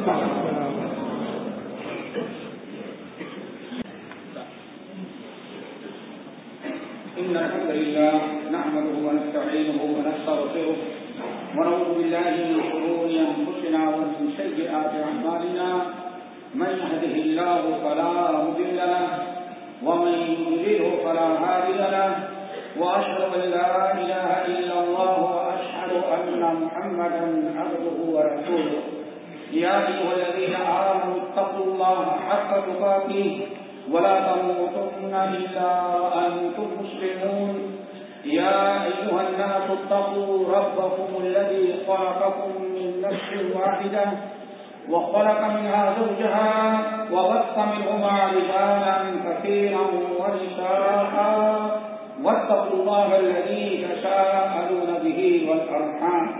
إن الحمد لله نحمده ونستعينه ونستغفره ونعوذ بالله من شرور أنفسنا ومن سيئات أعمالنا. من يهده الله فلا مضل له ومن يضلله فلا هادي له. وأشهد أن لا إله إلا الله وأشهد أن محمدا عبده ورسوله. يا أيها الذين آمنوا اتقوا الله حق تقاته ولا تموتن إلا وأنتم مسلمون. يا أيها الناس اتقوا ربكم الذي خلقكم من نفس واحدة وخلق منها زوجها وبث منهما رجالا كثيرا ونساء. واتقوا الله الذي تساءلون به والأرحام.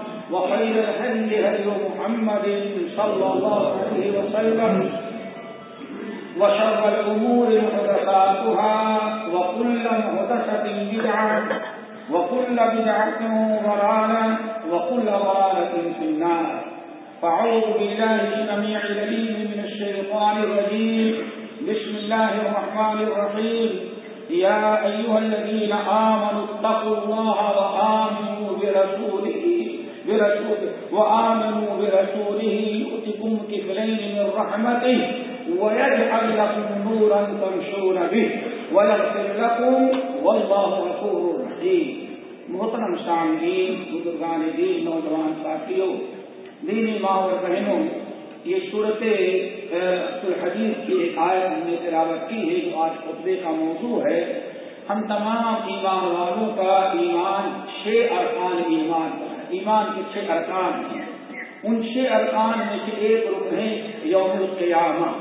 وخير الهدي هدي محمد صلى الله عليه وسلم وشر الأمور محدثاتها وكل محدثة بدعة وكل بدعة ضلالة وكل ضلالة في النار. فأعوذ بالله سميع العليم من الشيطان الرجيم. بسم الله الرحمن الرحيم. يا أيها الذين آمنوا اتقوا الله وآمنوا برسوله برسوله وآمنوا برسوله يؤتكم كفلين من رحمته ويجعل لكم نورا تمشون به ويغفر لكم والله غفور رحيم. محترم سامعین بزرگان دین، نوجوان ساتھیوں دینی ماں اور بہنوں، یہ صورت الحدیث کی ایک آیت ہم نے تلاوت کی ہے جو آج خطبے کا موضوع ہے۔ ہم تمام ایمان والوں کا ایمان، چھ ارکان ایمان ایمان کے چھ ارکان ہیں۔ ان چھ ارکان میں سے ایک رکن ہے یوم القیامہ۔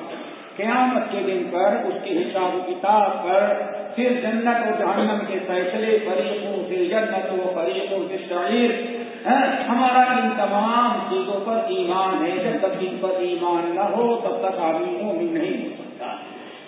قیامت کے دن پر اس کے حساب و کتاب پر پھر جنت اور جہنم کے فیصلے، فریقوں سے جنت و فریقوں سے شاعر۔ ہاں، ہمارا ان تمام چیزوں پر ایمان ہے۔ جب تک ان پر ایمان نہ ہو، تب تک آدمی مومن نہیں ہو سکتا۔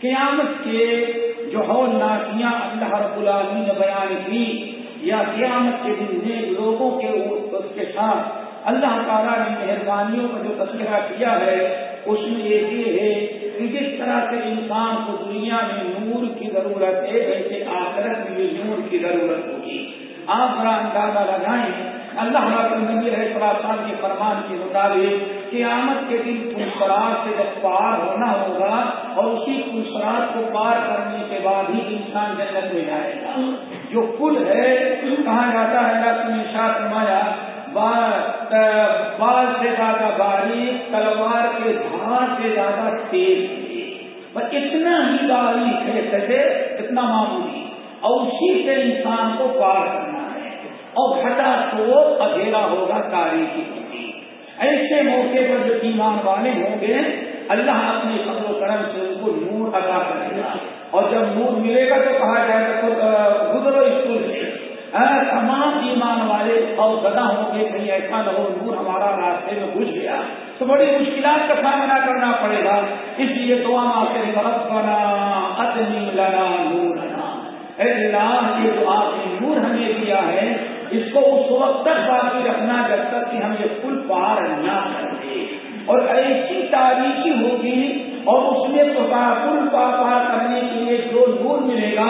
قیامت کے جو ہو ناسیاں اللہ رب العالمین نے بیان کی یا قیامت کے دن میں لوگوں کے اس کے ساتھ اللہ تعالیٰ نے مہربانیوں کا جو تذکرہ کیا ہے، اس میں یہ ہے کہ جس طرح سے انسان کو دنیا میں نور کی ضرورت ہے، ایسے آخرت میں بھی نور کی ضرورت ہوگی۔ آپ بڑا اندازہ لگائیں۔ اللہ نبی رہے کے فرمان کے مطابق قیامت کے دن پلسرات سے جب پار ہونا ہوگا اور اسی پلسرات کو پار کرنے کے بعد ہی انسان جنت میں جائے گا۔ جو پل ہے کہا جاتا ہے اللہ نے شاہ فرمایا بال سے زیادہ باریک، تلوار کے دھار سے زیادہ تیز بس اتنا ہی باریک ہے سکے اتنا معمولی۔ اور اسی سے انسان کو پار کرنا ہے۔ اور گھٹا تو اندھیرا ہوگا تاریخی ہوگی۔ ایسے موقع پر جو ایمان والے ہوں گے، اللہ اپنے فضل و کرم سے ان کو نور ادا کرے گا۔ اور جب نور ملے گا تو کہا جائے گا گزرو اسکول سے۔ تمام ایمان والے اور زدہ ہوں گے کہیں ایسا نہ ہو نور ہمارا راستے میں گھس گیا۔ تو بڑی مشکلات کا سامنا کرنا پڑے گا۔ اس لیے دعا کے رب بنا ادنی لنا نور اللہ، یہ جو آپ نے نور ہمیں دیا ہے، اس کو اس وقت تک باقی رکھنا جب تک کہ ہم یہ پل پار نہ کر دے اور ایسی تاریخی ہوگی اور اس میں تو پل پار کرنے کے لیے جو نور ملے گا،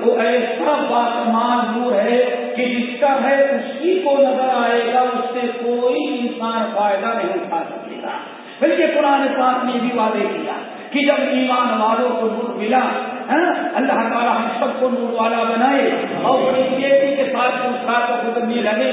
وہ ایسا باسمان نور ہے کہ جس کا ہے، اسی کو نظر آئے گا، اس سے کوئی انسان فائدہ نہیں اٹھا سکے گا۔ بلکہ قرآن پاک نے بھی وعدے کیا کہ جب ایمان والوں کو نور ملا ہاں، اللہ تعالیٰ ہم سب کو نور والا بنائے اور بیٹی کے ساتھ دوسرا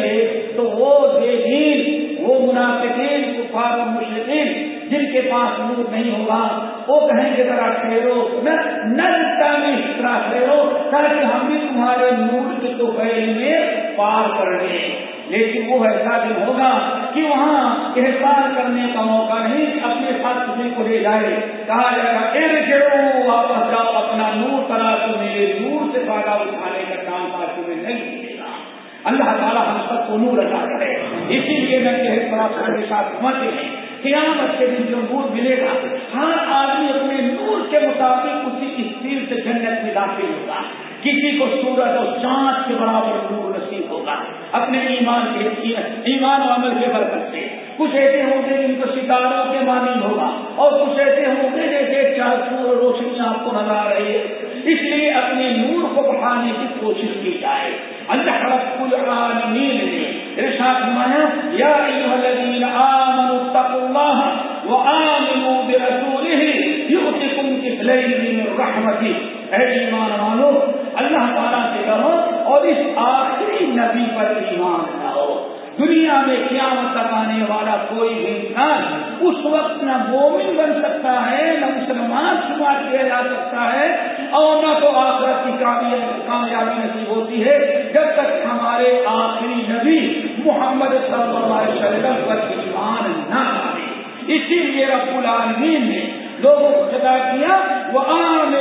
گے تو وہ بے دین وہ منافقین، کفار مشرقین جن کے پاس نور نہیں ہوگا۔ وہ کہیں گے ذرا ٹھہرو نلتا میں اتنا ٹھہرو تاکہ ہم بھی تمہارے نور کے تو میں پار کر لیں۔ لیکن وہ ایسا دن ہوگا کہ وہاں احسان کرنے کا موقع نہیں، اپنے ساتھ کسی کو لے جائے۔ کہا جائے گا واپس جاؤ، اپنا نور کرا تو میرے نور سے فائدہ اٹھانے کا کام کاج تمہیں نہیں ملے گا۔ اللہ تعالیٰ ہم سب کو نور ادا کرے۔ اسی لیے میں کہہ پڑا کے ساتھ سمجھتے ہیں قیامت کے دن جو نور ملے گا، ہر آدمی اپنے نور کے مطابق اسی اسپیڈ سے جنت میں داخل ہوگا۔ کسی کو سورج اور چاند کے برابر نور نصیب ہوگا۔ اپنے ایمان کے ایمان و عمل کے برکت سے۔ کچھ ایسے ہوں گے جن کو ستاروں کے مانند ہوگا، اور کچھ ایسے ہوں گے جیسے چار سور روشنی آپ کو نظر آ رہی ہے اس لیے اپنے نور کو بڑھانے کی کوشش کی جائے۔ اللہ رب العالمین نے ارشاد فرمایا، یا ایھا الذین آمنوا اتقوا اللہ وآمنوا برسوله یؤتکم کفلین من رحمته اے ایمان والو، اللہ تعالیٰ سے کہو اور اس آخری نبی پر ایمان لاؤ۔ دنیا میں قیامت تک آنے والا کوئی بھی انسان اس وقت نہ مومن بن سکتا ہے، نہ مسلمان شمار کیا جا سکتا ہے اور نہ تو آخرت کی کامیابی نصیب ہوتی ہے، جب تک ہمارے آخری نبی محمد صلی اللہ علیہ وسلم پر ایمان نہ آئے اسی لیے رب العالمین نے لوگوں کو خطاب کیا وہ عام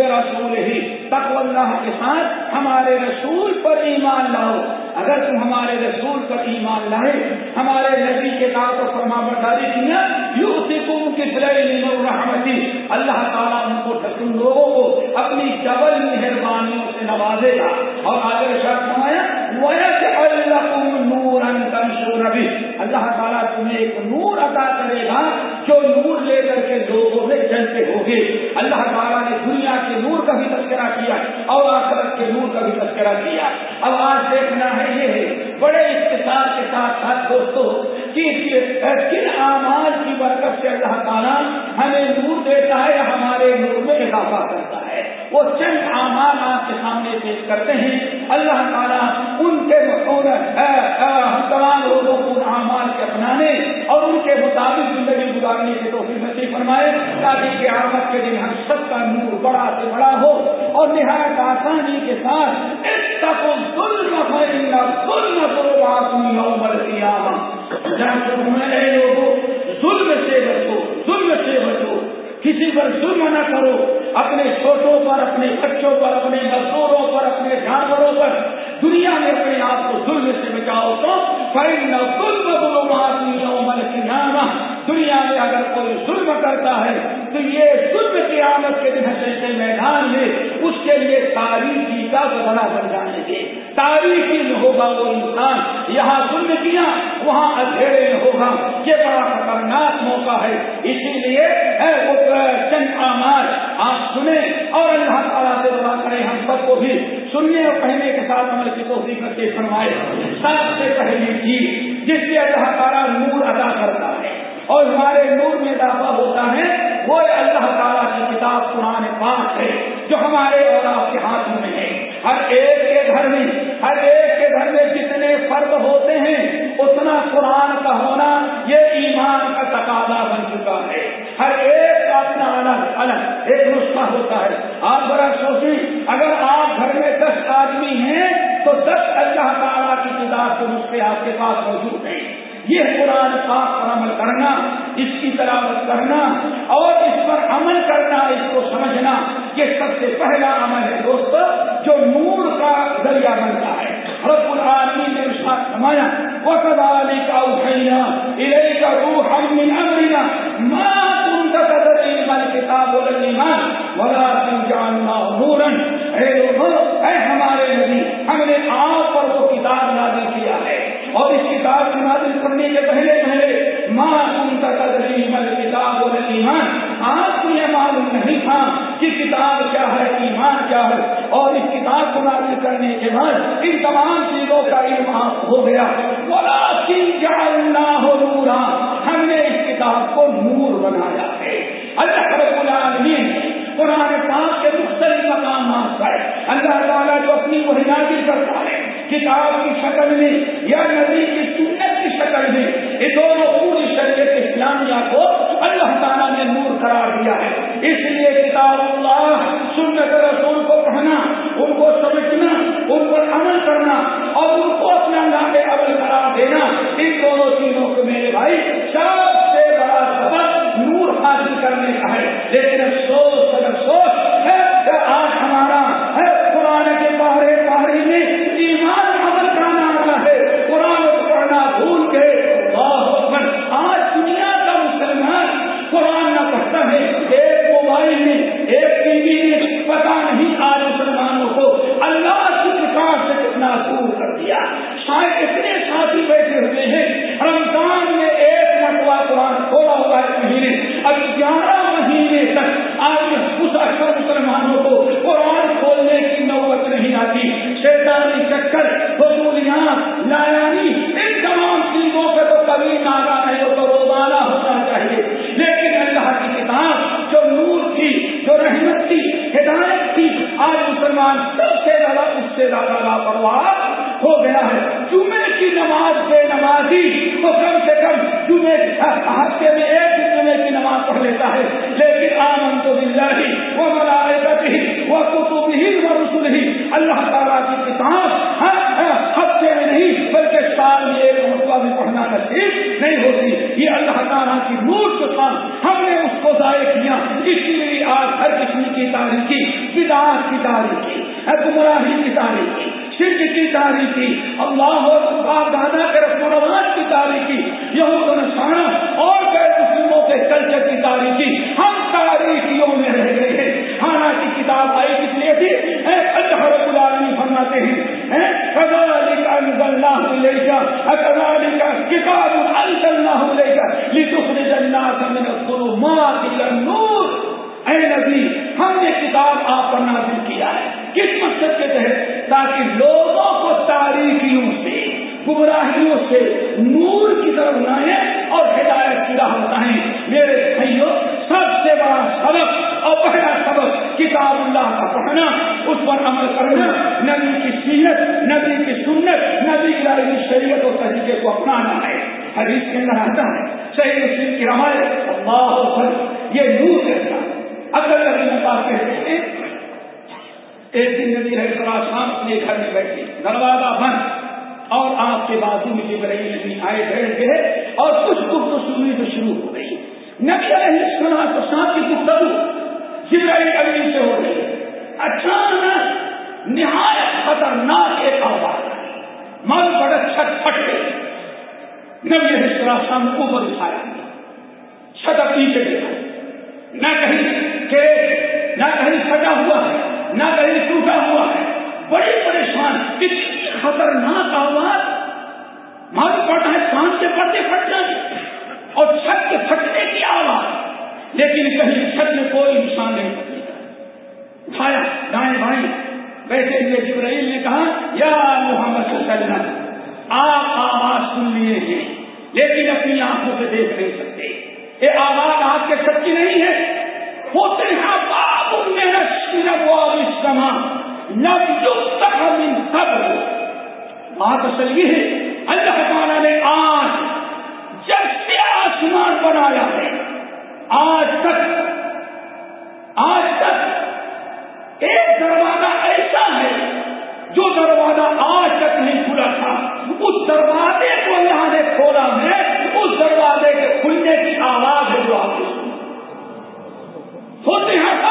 رسول ہی تک اللہ کے ساتھ ہمارے رسول پر ایمان لاؤ۔ اگر تم ہمارے رسول پر ایمان لائے، ہمارے نبی کے نام کو فرما برداری کیا یو سکم کس رحمتی، اللہ تعالیٰ ان کو تم لوگوں کو اپنی ڈبل مہربانیوں سے نوازے گا۔ اور آگے شاید سمایا اللہ نور نبی اللہ تعالیٰ تمہیں ایک نور عطا کرے گا جو نور لے کر کے لوگوں میں چلتے ہوگے اللہ تعالیٰ نے دنیا کے نور کا بھی تذکرہ کیا، اور آخرت کے نور کا بھی تذکرہ کیا۔ اب آج دیکھنا ہے یہ ہے، بڑے اختصار کے ساتھ ساتھ دوستوں کن اعمال کی برکت سے اللہ تعالیٰ ہمیں نور دیتا ہے ہمارے نور میں اضافہ کرتا ہے۔ وہ چند اعمال آپ کے سامنے پیش کرتے ہیں۔ اللہ تعالیٰ ان کے ہم تمام لوگوں کو ان اعمال کے اپنانے اور ان کے مطابق زندگی گزارنے کی توفیق نصیب فرمائے تاکہ قیامت کے دن ہم سب کا نور بڑا سے بڑا ہو اور نہایت آسانی کے ساتھ ظلم ظلم کرو آدمی عمر لوگوں ظلم سے بچو، ظلم سے بچو۔ کسی پر ظلم نہ کرو۔ اپنے چھوٹوں پر، اپنے بچوں پر، اپنے مزدوروں پر، اپنے جانوروں پر دنیا میں اپنے آپ کو ظلم سے بچاؤ تو ظلم ظلم آدمی عمر کی نام دنیا میں اگر کوئی ظلم کرتا ہے تو یہ ظلم قیامت کے دن جیسے میدان میں اس کے لیے تاریخی کا بنا بن جانے گے تاریخی میں ہوگا وہ انسان۔ یہاں ظلم کیا، وہاں اندھیرے میں ہوگا۔ یہ بڑا خطرناک موقع ہے۔ اسی لیے چند سنیں اور اللہ تعالیٰ سے دعا کریں ہم سب کو بھی سننے اور کہنے کے ساتھ عمل کی توفیق کر کے فرمائے۔ سب سے پہلی چیز جس سے اللہ تعالیٰ نور ادا کرتا ہے اور ہمارے نور میں اضافہ ہوتا ہے، وہ اللہ تعالیٰ کی کتاب قرآن پاک ہے، جو ہمارے اور آپ کے ہاتھوں میں ہے۔ ہر ایک کے گھر میں، ہر ایک کے گھر میں جتنے فرد ہوتے ہیں، اتنا قرآن کا ہونا یہ ایمان کا تقاضا بن چکا ہے۔ ہر ایک کا اپنا الگ الگ، ایک نسخہ ہوتا ہے۔ آپ ذرا سوچیں، اگر آپ گھر میں دس آدمی ہیں، تو دس اللہ تعالیٰ کی کتاب کے نسخے آپ کے پاس موجود ہیں۔ یہ قرآن پاک پر عمل کرنا، اس کی تلاوت کرنا، اور اس پر عمل کرنا، اس کو سمجھنا یہ سب سے پہلا عمل ہے دوست، جو نور کا ذریعہ بنتا ہے۔ رب العالمین نے ساتھ سمایا وقت علی کا اٹھیا ارے کا روح ہم امرنا ماں تم کا قدر ایمان کتاب ایمان ولا تم جاننا اے لوگوں، اے ہمارے نبی، ہم نے آپ پر وہ کتاب نازل کیا ہے۔ اور اس کتاب کی نازل کرنے کے پہلے پہلے ماں ان کا تدریم کتاب اور ایمان آپ کو یہ معلوم نہیں تھا کہ کتاب کیا ہے، ایمان کیا ہے۔ اور اس کتاب کو نازل کرنے کے بعد ان تمام چیزوں کا علم آپ ہو گیا۔ بولا جاننا ہو نورا۔ ہم نے اس کتاب کو نور بنایا۔ اللہ رب العالمین قرآن پاک کے مختلف مقامات پر اللہ تعالیٰ جو اپنی نازل کرتا ہے، کتاب کی شکل میں یا نبی کی سنت کی شکل میں، یہ دونوں پوری شریعت اسلامیہ کو اللہ تعالیٰ نے نور قرار دیا ہے۔ اس لیے کتاب اللہ، سنت رسول کو پڑھنا ان کو سمجھنا، ان پر عمل کرنا اور ان کو اپنا نام عمل قرار دینا، ان دونوں چیزوں کو میرے بھائی، سب سے بڑا سبق حاصل کرنے کا ہے لیکن افسوس نور ہم نے اس کو ضائع کیا۔ اس لیے آج ہر قسم کی تاریخی بدار کی تاریخی گمراہی کی تاریخی شرک کی تاریخی اللہ اور دادا کے رسم و رواج کی تاریخی یہ نشانہ اور غیر مسلموں کے کلچر کی تاریخی ہم تاریخیوں میں رہ گئے ہیں۔ ہانا کی کتاب آئی کس لیے تھی؟ اللہ رب العالمین فرماتے ہیں کتاب انزلناه اليك لتخرج الناس من الظلمات الى النور اے نبی، ہم نے کتاب آپ پر نازل کیا ہے۔ کس مقصد کے تحت؟ تاکہ لوگوں کو تاریخیوں سے، گمراہیوں سے نور کی طرف لائیں اور ہدایت کی راہ بتائیں۔ میرے بھائیوں سب سے بڑا سبق اور پہلا سبق کتاب اللہ کا پڑھنا، اس پر عمل کرنا، نبی کی سیرت، نبی کی سنت، نبی کی شریعت اور طریقے کو اپنانا ہے۔ حدیث کے اندر آتا ہے صحیح مسلم کی روایت اللہ یہ نور کہتا اگر نبی مقام کہتے ہیں۔ ایک دن نبی رہے شام اپنے گھر میں بیٹھے۔ دروازہ بند۔ اور آپ کے بازو میں جبرائیل نبی آئے بیٹھ گئے اور کچھ گفت سننی تو شروع ہو گئی۔ نبی علیہ السلام تو شام کی گفتگو جبرائیل نبی سے ہو رہی اچانک نہایت خطرناک ایک آواز من بڑا چھت پھٹ گئی۔ نبی علیہ السلام شام کو اوپر اٹھایا۔ چھت پیچھے دیکھا نہ کہیں کہ نہ کہیں سجا ہوا ہے، نہ کہیں ٹوٹا ہوا ہے۔ بڑی پریشان، اتنی خطرناک آواز۔ مارو پڑتا ہے، کان سے پردے پھٹ جائیں۔ اور چھت کے پھٹنے کی آواز۔ لیکن کہیں چھت میں کوئی نشان نہیں پڑے اٹھایا، دائیں بائیں بیٹھے ہوئے جبرائیل نے کہا، یا محمد صلی اللہ علیہ وسلم، آپ آواز سن لیے ہیں۔ لیکن اپنی آنکھوں سے دیکھ نہیں سکتے۔ یہ آواز آپ کے سچی نہیں ہے۔ ہوتے ہیں باب میں بات اصل یہ ہے، اللہ تعالیٰ نے آج جب سے آسمان بنایا ہے، آج تک آج تک ایک دروازہ ایسا ہے جو دروازہ آج تک نہیں کھلا تھا۔ اس دروازے کو اللہ نے کھولا ہے، اس دروازے کے کھلنے کی آواز ہے جو آپ ہوتے ہیں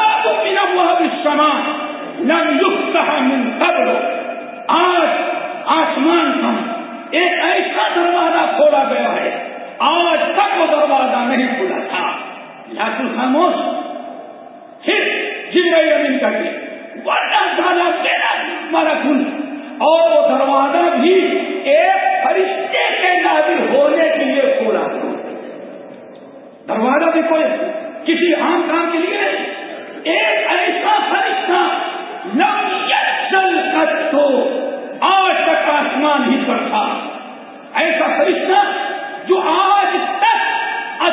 سامان من قبل۔ آج آسمان کا ایک ایسا دروازہ کھولا گیا ہے، آج تک وہ دروازہ نہیں کھلا تھا۔ لیکن خاموش، پھر جبرائیل امین کر کے ورنہ تعالیٰ تیرا مارا کھل اور وہ دروازہ بھی ایک فرشتے کے نازل ہونے کے لیے کھولا۔ دروازہ بھی کوئی کسی عام کام کے لیے نہیں۔ ایک ایسا فرشتہ لم تو آج تک آسمان ہی پر تھا۔ ایسا فرشتہ جو آج تک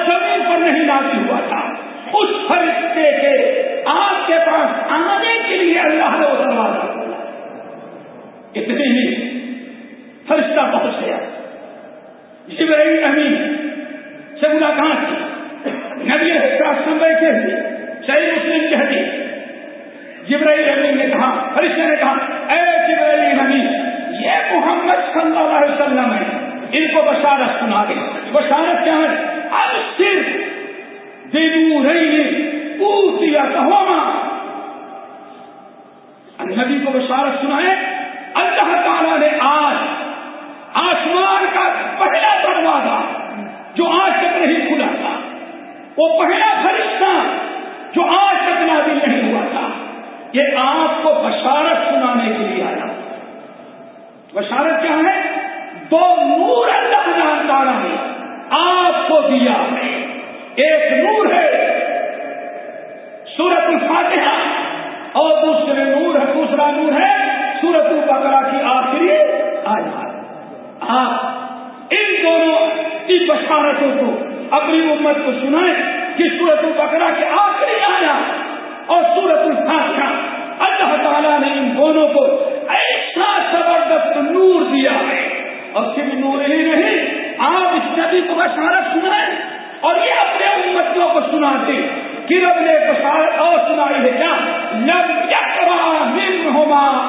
زمین پر نہیں لاگی ہوا تھا۔ اس فرشتے کے آپ کے پاس آنے کے لیے اللہ نے وہ دروازہ کھولا اتنی ہی فرشتہ پہنچ گیا جبرائیل امین سے ملاقات کی۔ نبی سم بیٹھے ہوئے۔ صحیح مسلم کہتی جبرائیل امین نے کہا فرشتے نے کہا، اے جبرائیل امین، یہ محمد صلی اللہ علیہ وسلم ہے ان کو بشارت سنا دے۔ بشارت کیا ہے؟ اب صرف دینو رہی پوچھیا کہو نبی کو بشارت سنائے اللہ تعالیٰ نے آج آسمان کا پہلا دروازہ جو آج تک نہیں کھلا تھا، وہ پہلا فرشتہ جو آج تک نازل نہیں ہوا تھا۔ یہ آپ کو بشارت سنانے کے لیے آیا۔ بشارت کیا ہے؟ دو نور اللہ تعالیٰ نے آپ کو دیا۔ ہے ایک نور ہے سورت الفاتحہ اور دوسرے نور ہے، دوسرا نور ہے سورت البقرہ کی آخری آج آپ ان دونوں کی بشارتوں کو اپنی امت کو سنائے کہ سورت البقرہ کے آخری آیا اور سورت الفاظ اللہ تعالیٰ نے ان دونوں کو ایسا زبردست نور دیا ہے۔ اور صرف نور ہی نہیں، آپ اس نبی کو بشارت سنائے اور یہ اپنے امتوں کو سناتے کہ رب نے بشارت اور سنائی ہے کیا؟ لب یا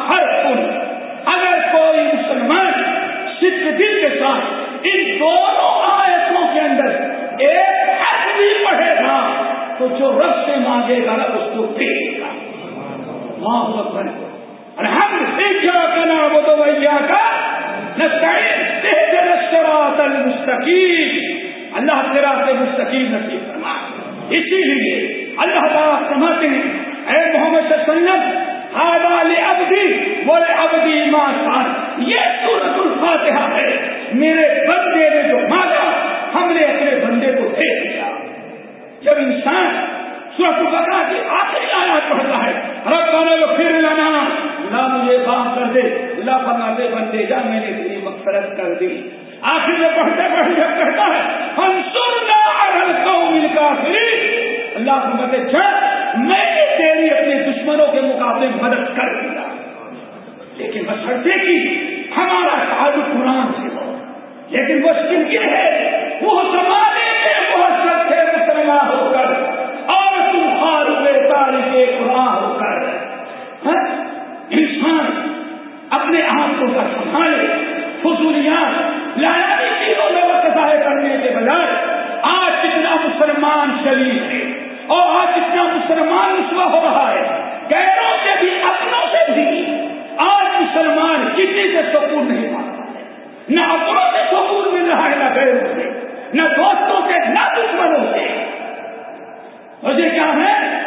ہر پن اگر کوئی مسلمان صرف دل کے ساتھ ان دونوں آیتوں کے اندر ایک حق بھی پڑھے گا، تو جو رب سے مانگے گا اس کو دے گا وہاں اور ہم دیکھا کا نام وہ تو بھیا کا مستقیم اللہ تیرا سے مستقیم نصیب فرما۔ اسی لیے اللہ تعالیٰ سمجھتے ہیں، اے محمد سنت ابدی بولے ابدی ماں خان یہ سورت الفاتحہ ہے. میرے بندے نے جو مانگا ہم نے اپنے بندے کو دے دیا. جب انسان سورت البقرہ کی آخری آیات پڑھتا ہے رب والے کو پھر لانا نہ مجھے بات کر دے اللہ بنا دے بندے جا میں نے تیری مغفرت کر دی. آخر میں پڑھتے پڑھتے کہتا ہے ہم سننا مل کافی اللہ کو کہتے چل میں نے تیری اپنے دشمنوں کے مقابلے مدد کر دیا لیکن بسرتے کی ہمارا تعلق قرآن سے ہو۔ لیکن وہ یہ ہے، وہ زمانے میں بہت سچے مسلمان ہو کر۔ اور تم ہار ہوئے تاریخ قرآن ہو کر۔ ہاں؟ انسان اپنے آپ کو سنبھالے، فضولیات لائنی چیزوں میں وقت ظاہر کرنے کے بجائے، آج کتنا مسلمان شریف ہے۔ اور آج کتنا مسلمان مسئلہ ہو رہا ہے۔ گیروں سے بھی، اپنوں سے بھی۔ آج مسلمان کسی سے سکون نہیں پاتا ہے۔ نہ اپنوں سے سکون مل رہا ہے نہ غیروں سے۔ نہ دوستوں سے، نہ دشمنوں سے۔ مجھے کیا ہے؟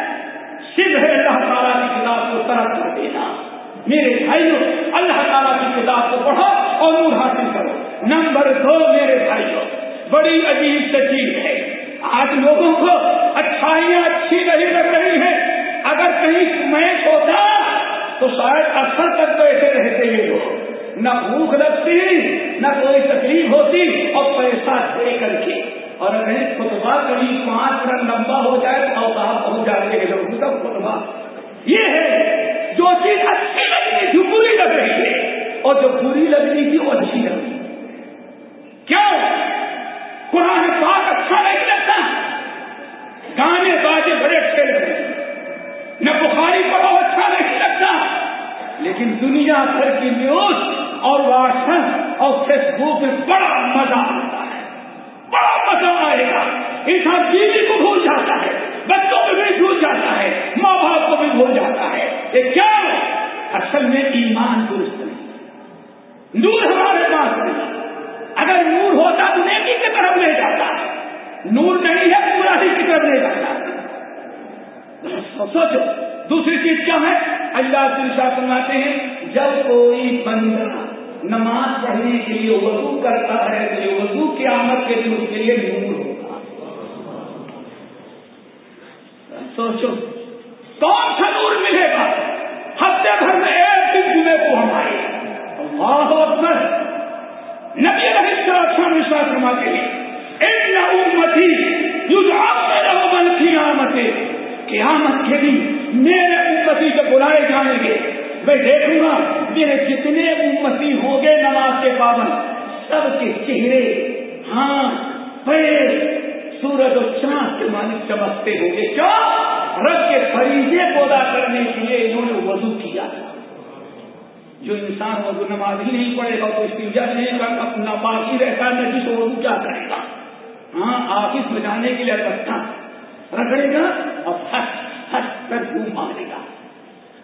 صرف اللہ تعالیٰ کی کتاب کو طرف کر دینا۔ میرے بھائیوں، اللہ تعالیٰ کی کتاب کو پڑھو اور نور حاصل کرو۔ نمبر دو، میرے بھائیوں، بڑی عجیب سے چیز ہے۔ آج لوگوں کو اچھائیاں اچھی نہیں لگ رہی ہیں۔ اگر کہیں میچ ہوتا تو شاید اکثر تک تو ایسے رہتے ہی ہو نہ بھوک لگتی، نہ کوئی تکلیف ہوتی اور پیسہ دے کر کے۔ اور اگر خطبہ کبھی پانچ منٹ لمبا ہو جائے تو اوقات پہنچ جاتے ہیں لوگ خطبہ؟ یہ ہے جو چیز اچھی لگنی تھی بری لگ رہی ہے۔ اور جو بری لگنی تھی وہ اچھی لگ رہی کیوں؟ قرآن پاک اچھا نہیں لگتا گانے باجے بڑے اچھے لگ رہے نہ بخاری پڑھو اچھا نہیں لگتا لیکن دنیا بھر کی نیوز اور واٹس اور فیس بک میں بڑا مزہ آتا ہے۔ بڑا مزہ آئے گا۔ انسان بیوی کو بھول جاتا ہے، بچوں کو بھی بھول جاتا ہے، ماں باپ کو بھی بھول جاتا ہے۔ یہ کیا اصل میں ایمان درست نہیں۔ نور ہمارے پاس نہیں۔ اگر نور ہوتا تو نیکی کی طرف لے جاتا، نور نہیں ہے پورا ہی کی طرف لے جاتا۔ سوچو، دوسری چیز کیا ہے؟ اللہ تلشا سناتے ہیں، جب کوئی بندہ نماز پڑھنے کے لیے وضو کرتا ہے تو یہ وضو کی آمد کے لیے اس کے لیے نور ہوگا۔ سوچو، کون سا نور ملے گا ہفتے بھر میں ایک دن جمعے کو ہمارے اللہ اکبر نبی رہی مشرا فرما امتی رہو قیامت قیامت کے دن میرے امتی جب بلائے جائیں گے، میں دیکھوں گا میرے جتنے امتی ہوں گے نماز کے پابند، سب کے چہرے ہاں پیر، سورج اور چاند کے مالک چمکتے ہوں گے۔ کیا؟ رب کے فریضے کو ادا کرنے کے لیے انہوں نے وضو کیا۔ تھا جو انسان وضو نماز ہی نہیں پڑے گا تو استجا نہیں کر اپنا باقی رہتا ہے جس وضو کیا کرے گا؟ ہاں آفس میں جانے کے لیے رکھتا رکھے گا اور ہس ہس کر گھوم مارے گا۔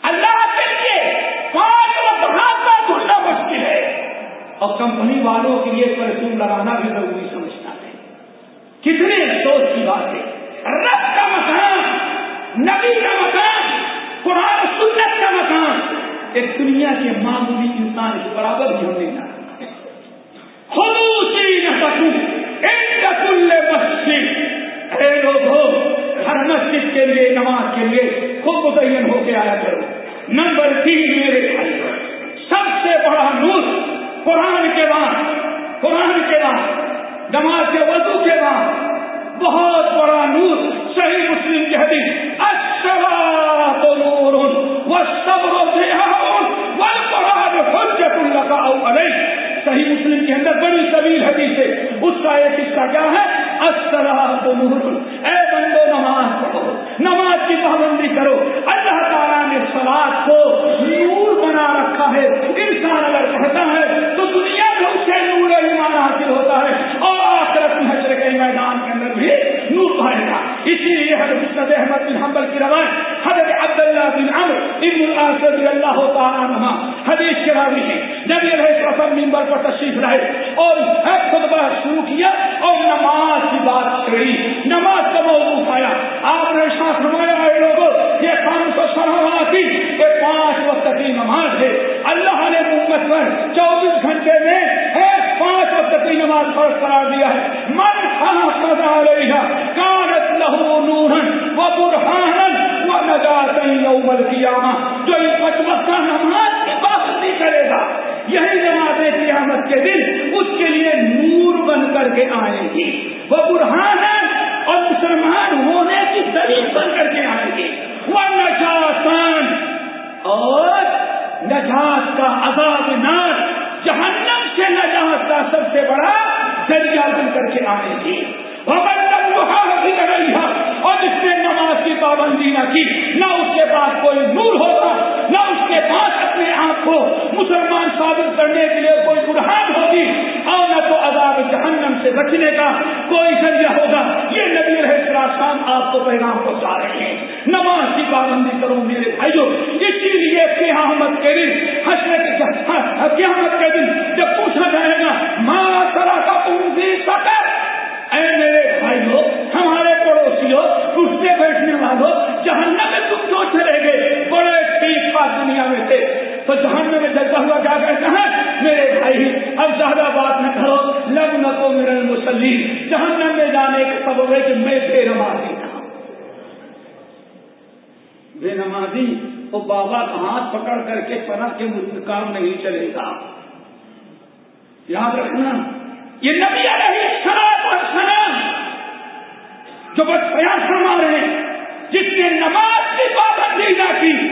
اللہ کے لیے پانچ وقت دھلنا مشکل ہے۔ اور کمپنی والوں کے لیے پرفیوم لگانا بھی ضروری سمجھتا ہے کتنے افسوس کی بات ہے رب کا مکان نبی کا مکان قرآن سنت کا مکان ایک دنیا کے معمولی انسان کے برابر بھی ہونے کا خلوصی مسجد۔ اے ہر مسجد کے لیے، نماز کے لیے خود متعین ہو کے آیا کرو۔ نمبر تین میرے سب سے بڑا نور قرآن کے بعد، قرآن کے بعد، نماز کے وضو کے بعد، بہت بڑا نور صحیح مسلم کی حدیث اچھا تو نور وہ صبر و قرآن علیہ صحیح مسلم کے اندر بڑی طویل حدیث ہے۔ اس کا ایک حصہ کیا ہے؟ اے بندو، نماز پڑھو۔ نماز کی پابندی کرو۔ اللہ تعالیٰ نے سلاد کو نور بنا رکھا ہے۔ انسان اگر پڑھتا ہے تو دنیا میں اس سے نور ایمان حاصل ہوتا ہے اور آخرت حشر کے میدان کے اندر بھی نور پائے گا۔ اسی لیے حضرت احمد بن حنبل کی روایت، حضرت عبداللہ بن عمر ابن العاص رضی اللہ تعالیٰ عنہ حدیث کے راوی ہیں۔ جب یہ رہے قسم ممبر پر تشریف رہے اور خطبہ شروع کیا اور نماز کی بات کری نماز کا موضوع آیا آپ نے ساتھ فرمایا ہے لوگوں یہ پانچ سو سرحا تھی یہ پانچ وقت کی نماز ہے۔ اللہ نے امت پر چوبیس گھنٹے میں پانچ وقت کی نماز فرض قرار دیا ہے۔ من خانا سزا رہی ہے کانت لہو نورن و برہانن و نجات یوم القیامہ۔ جو اس پانچ وقت نماز کرے گا۔ یہی جماعت قیامت کے دن اس کے لیے نور بن کر کے آئے گی۔ وہ برہان اور مسلمان ہونے کی دلیل بن کر کے آئے گی۔ وہ نجاتان اور نجات کا عذاب نار جہنم سے نجات کا سب سے بڑا ذریعہ بن کر کے آئے گی۔ اور جس نے نماز کی پابندی نہ کی، نہ اس کے پاس کوئی نور ہوگا نہ اس کے پاس اپنے آپ کو مسلمان ثابت کرنے کے لیے کوئی برہان ہوگی اور نہ تو عذاب جہنم سے بچنے کا کوئی ذریعہ ہوگا۔ یہ نبی رہے شام آپ کو پیغام پہنچا رہے ہیں۔ نماز کی پابندی کرو میرے بھائیوں۔ اسی لیے قیامت کے دن حسرت قیامت کے دن جب پوچھا جائے گا ماں طرح کا سکر اے میرے بھائیوں بیٹھنے والوں، جہنم میں تم کیوں چلے گئے؟ بڑے ٹھیک ٹھاک دنیا میں تھے تو جہنم میں جلتا ہوا کیا کہتے ہیں؟ میرے بھائی، اب زیادہ بات نہ کرو۔ لگ نہ تو میرے مسلم جہنم میں جانے کا سبب ہے کہ میں بے نمازی تھا۔ بے نمازی؟ وہ بابا کا ہاتھ پکڑ کر کے پناہ کے مجھ کام نہیں چلے گا۔ یاد رکھنا، یہ نبی علیہ السلام اور سلام جو بس بیان فرما رہے ہیں نے نماز کی پابندی نہ کی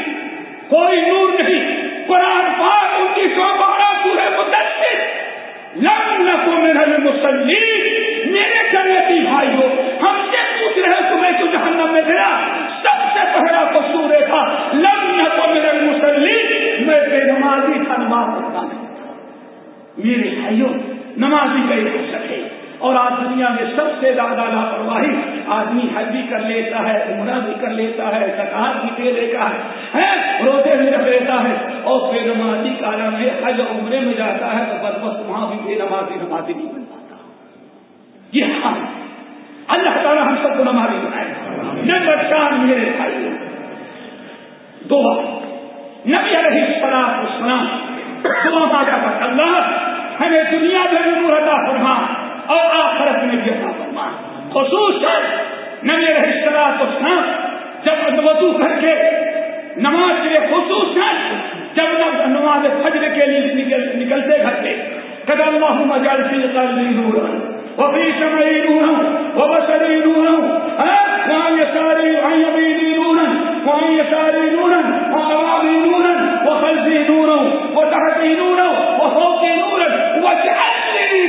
کوئی نور نہیں۔ قرآن پاک ان کی سو بارہ پورے مدثر۔ لم نکو میرے مسلم میرے جنتی بھائیوں ہم سے پوچھ رہے تمہیں تو جہنم میں گیا؟ سب سے پہلا قصور تھا، لم نکو میرے مسلم میں بے نمازی تھا، نماز پڑھتا نہیں تھا۔ میرے بھائیوں نمازی کا ایک سکے اور آج دنیا میں سب سے زیادہ لاپرواہی آدمی حج بھی کر لیتا ہے، عمرہ بھی کر لیتا ہے زکات بھی دے لیتا ہے روزے بھی رکھ لیتا ہے۔ اور بے نمازی کا عالم ہے حج عمرے میں جاتا ہے تو بد بخت وہاں بھی بے نمازی نمازی نہیں بن پاتا یہ ہم اللہ تعالیٰ ہم سب کو نمازی بنائے۔ نمبر چار میرے بھائی۔ دو نبی علیہ السلام اسلام دعا مانگا کر اللہ ہمیں دنیا میں بھی عطا فرما اور آخرت میں بھی عطا فرما۔ خصوصاً نبی علیہ السلام اسلام جب وضو کر کے نماز کے لیے خصوصاً جب نماز فجر کے لیے نکلتے گھر سے کد اللہ مجال فی قلبی نورا وفی سمعی نورا وبصری نورا وعن يساري عن يميني نورا وعن يساري نورا وعن نورا وخلفي نورا وتحتي نورا وفوقي نورا واجعل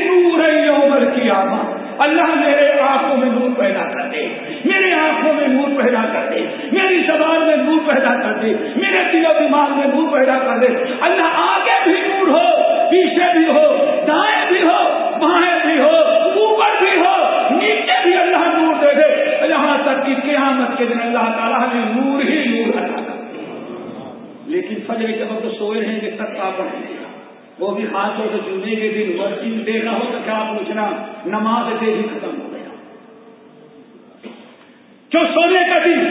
نورا يوم القيامه اللہ میرے آنکھوں میں نور پیدا کر دے، میرے آنکھوں میں نور پیدا کر دے، میری زبان میں نور پیدا کر دے، میرے دل و دماغ میں نور پیدا کر دے۔ اللہ آگے بھی نور ہو، پیچھے بھی ہو، دائیں بھی ہو، بائیں بھی ہو، اوپر بھی ہو، نیچے بھی اللہ نور دے دے۔ یہاں تک کہ قیامت کے دن اللہ تعالیٰ نے نور ہی نور ادا کر لیکن فجر کے وقت سوئے رہیں گے تک آپ پڑھیں وہ بھی خاص طور سے جمعے کے دن ورزی دیکھا ہو تو کیا پوچھنا؟ نماز سے ہی ختم ہو گیا۔ جو سونے کا دن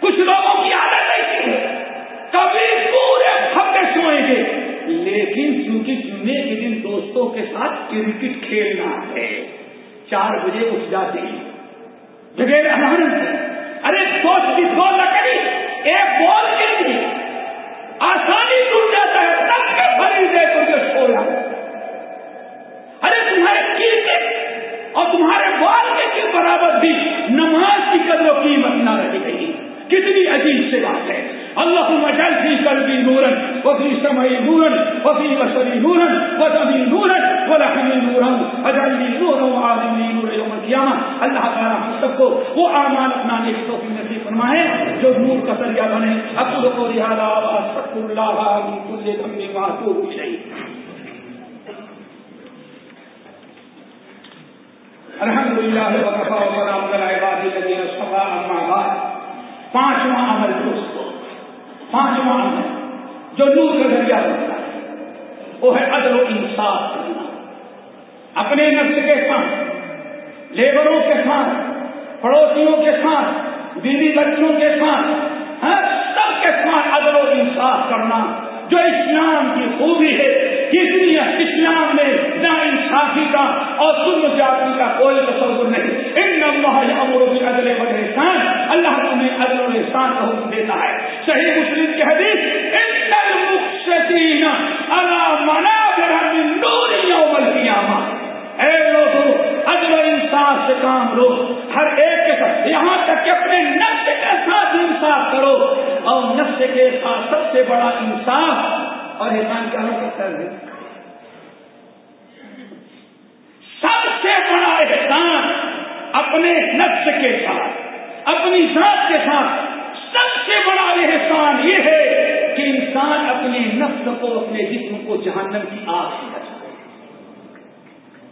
کچھ لوگوں کی عادت ایسی ہے کبھی پورے ہفتے سوئیں گے۔ لیکن کیونکہ جمعے کے دن دوستوں کے ساتھ کرکٹ کھیلنا ہے، چار بجے اٹھ جاتے ہیں۔ بغیر الارم سے ارے دوست کی بال نہ کری ایک بال کے لیے آسانی ٹوٹ جاتا ہے، تب کے بھری دے کر کے سویا۔ ارے تمہارے کرکٹ اور تمہارے بال کے کی برابر بھی نماز کی قدر و قیمت نہ رہ گئی کتنی عجیب سے بات ہے۔ اللهم اجعل في قلبي نورا وفي سمعي نورا وفي بصري نورا ودمي نورا ولحمي نورا اجعل لي نورا وعالم لي نورا يوم اللہ تعالیٰ ہم سب کو وہ اعمال اپنانے کی توفیق نصیب فرمائے، جو نور کا ذریعہ بنے۔ اقول قولي هذا واستغفر الله من كل ذنب واتوب اليه الحمد للہ وقفا وسلام علی عباد الذین اصطفى اما بعد پانچواں عمل دوستو پانچواں عمل جو نور کا ذریعہ بنتا ہے وہ ہے عدل و انصاف کرنا اپنے نفس کے ساتھ لیبروں کے ساتھ پڑوسیوں کے ساتھ بیوی بچوں کے ساتھ ہاں، سب کے ساتھ عدل و انصاف کرنا۔ جو اسلام کی خوبی ہے اس لیے اسلام میں نہ انصافی کا اور سن جاتی کا کوئی تصور نہیں۔ ان اللہ امر عدل و احسان اللہ تمہیں عدل و احسان کا حکم دیتا ہے۔ صحیح مسلم کی حدیث، ان المقسطین علی منابر من نور یوم القیامہ۔ اے لوگوں عدل و انصاف سے کام لو۔ ہر ایک کے ساتھ یہاں تک کہ اپنے نفس کے ساتھ انصاف کرو اور نفس کے ساتھ سب سے بڑا انصاف اور احسان کیا ہو سکتا ہے سب سے بڑا احسان اپنے نفس کے ساتھ، اپنی ذات کے ساتھ۔ سب سے بڑا احسان یہ ہے کہ انسان اپنے نفس کو، اپنے جسم کو جہنم کی آگ سے بچائے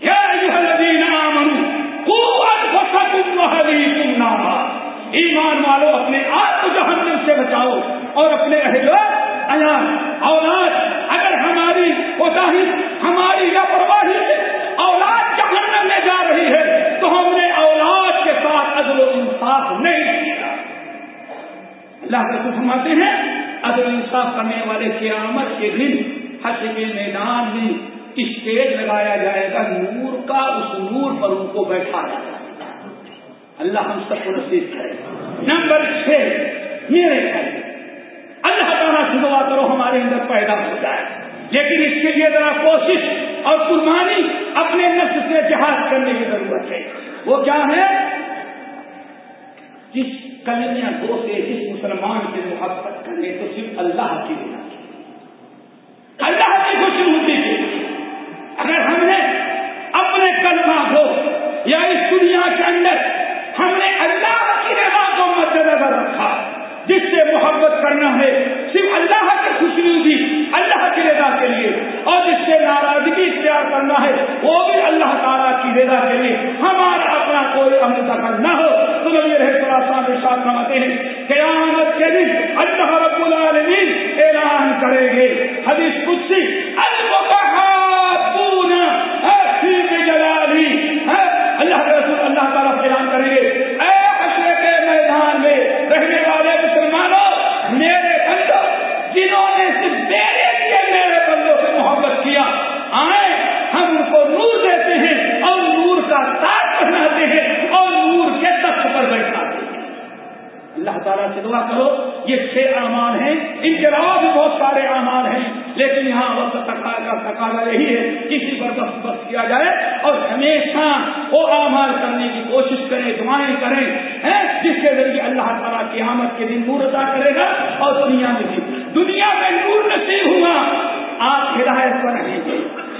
یا ایمان والو، اپنے آپ کو جہنم سے بچاؤ۔ اور اپنے اہل عیال اولاد، اگر ہماری کوتاہی ہماری لاپرواہی سے اولاد جہنم میں جا رہی ہے، تو ہم نے اولاد کے ساتھ عدل و انصاف نہیں کیا۔ اللہ کا فرماتے ہیں، عدل و انصاف کرنے والے قیامت کے دن حج کے میدان میں اسٹیج لگایا جائے گا، نور کا اس نور پر ان کو بیٹھایا جائے گا۔ اللہ ہم سب کو نصیب کرے۔ نمبر چھ، میرے گھر کرو ہمارے اندر پیدا ہو جائے لیکن اس کے لیے ذرا کوشش اور قربانی اپنے نفس سے جہاد کرنے کی ضرورت ہے۔ وہ کیا ہے؟ جس کلیاں دو سے جس مسلمان سے محبت کرنے تو صرف اللہ کی بنا اللہ کی خوشی ہوتی تھی اگر ہم نے اپنے کلمہ کو یا اس دنیا کے اندر ہم نے اللہ کی رضا کو مد نظر رکھا جس سے محبت کرنا ہے، صرف اللہ کی خوشی دی اللہ کی رضا کے لیے۔ اور جس سے ناراضگی اختیار کرنا ہے، وہ بھی اللہ تعالیٰ کی رضا کے لیے۔ ہمارا اپنا کوئی عمل دخل نہ ہو۔ تو یہ رہے ساتھ نماتے ہیں، قیامت کے دن اللہ رب العالمین اعلان کریں گے۔ حدیث کچھ جلالی ہمیشہ وہ اعمال کرنے کی کوشش کریں، دعائیں کریں جس کے ذریعے اللہ تعالیٰ کی آمد کے دن نور ادا کرے گا اور دنیا میں بھی۔ دنیا میں نور نصیب ہوا آپ ہدایت پر رہیں گے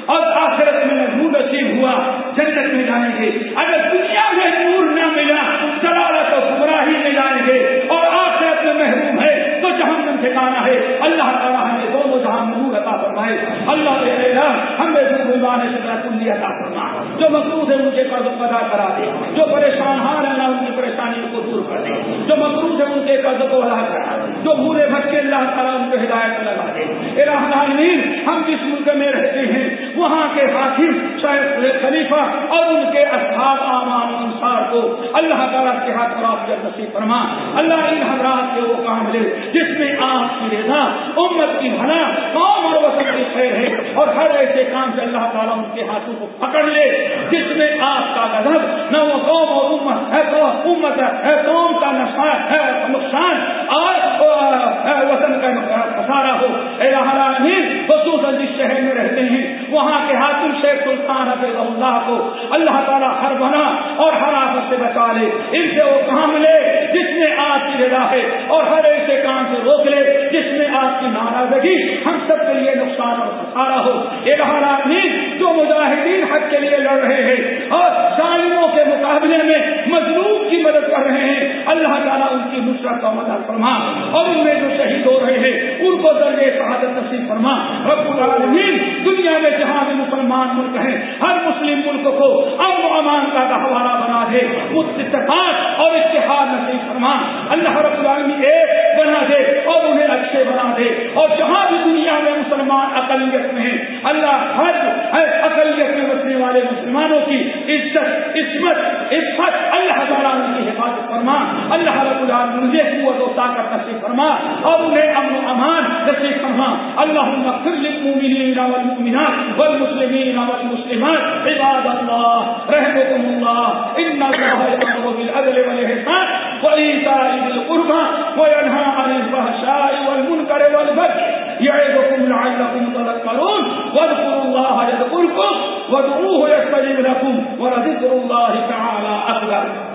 اور آخرت میں نور نصیب ہوا، جنت میں جائیں گے۔ اگر دنیا میں نور نہ ملا سلالت و گمراہی میں جائیں گے اور آخرت میں محروم ہے، تو جہنم ٹھکانا ہے۔ اللہ تعالیٰ ہمیں دونوں جہاں نور عطا فرمائے۔ اللہ دے ہمیں جو گلبان سے عطا فرما جو مقروض ہے ان کے قرض ادا کرا دے، جو پریشان ہار ہے اللہ ان کی پریشانیوں کو دور کر دے، جو مقروض ہے ان کے قرض کو ادا کرا جو بھولے بچے اللہ تعالیٰ ان کو ہدایت لگا دے۔ اے العالمین، ہم جس ملک میں رہتے ہیں، وہاں کے حاکم شاید خلیفہ اور ان کے اصحاب امان انصار کو اللہ تعالیٰ کے ہاتھ پر آپ نصیب فرما۔ اللہ ان حضرات کے وہ کام لے، جس میں آپ کی رضا، امت کی بھلا، قوم اور وطن کی خیر ہے۔ اور ہر ایسے کام سے اللہ تعالیٰ ان کے ہاتھوں کو پکڑ لے، جس میں آپ کا غضب، نہ وہ قوم اور امت ہے تو امت ہے قوم کا نقصان ہے نقصان۔ اور وطن کا خسارا ہو العالمین خصوصاً جس شہر میں رہتے ہیں، وہاں کے حاکم شیخ سلطان حفظ اللہ کو اللہ تعالیٰ ہر بنا اور ہر آفت سے بچا لے۔ ان سے وہ کام لے جس میں آپ کی رضا ہے اور ہر ایسے کام سے روک لے۔ ناراضگی ہم سب کے لیے نقصان اور خسارا ہو۔ ایک حالات جو مجاہدین حق کے لیے لڑ رہے ہیں اور ظالموں کے مقابلے میں مظلوم کی مدد کر رہے ہیں، اللہ کی نصرت کا مدد فرما اور ان میں جو شہید ہو رہے ہیں، ان کو درجے شہادت نصیب فرما۔ رب العالمین، دنیا میں جہاں بھی مسلمان ملک ہیں، ہر مسلم ملک کو امن و امان کا گہوارہ بنا دے اتفاق اور اتحاد نصیب فرما۔ اللہ رب العالمین ایک بنا دے اور انہیں اچھے بنا دے۔ اور جہاں بھی دنیا میں مسلمان اقلیت میں ہیں، اللہ ہر اقلیت میں بسنے والے مسلمانوں کی عزت، عصمت عزت اللہ تعالیٰ کی حفاظت فرما۔ اللہ رب العالمین مجھے قوت و طاقت نصیب فرما۔ اور انہیں امن و امان نصیب فرما۔ اللہ اغفر للمؤمنین والمؤمنات والمسلمین والمسلمات۔ عباد اللہ رحمكم اللہ۔ ان اللہ یامر بالعدل والاحسان وإيتاء ذي القربى وينهى عن الفحشاء والمنكر والبغي يعظكم لعلكم تذكرون واذكروا الله يذكركم وادعوه يستجب لكم ولذكر الله تعالى أكبر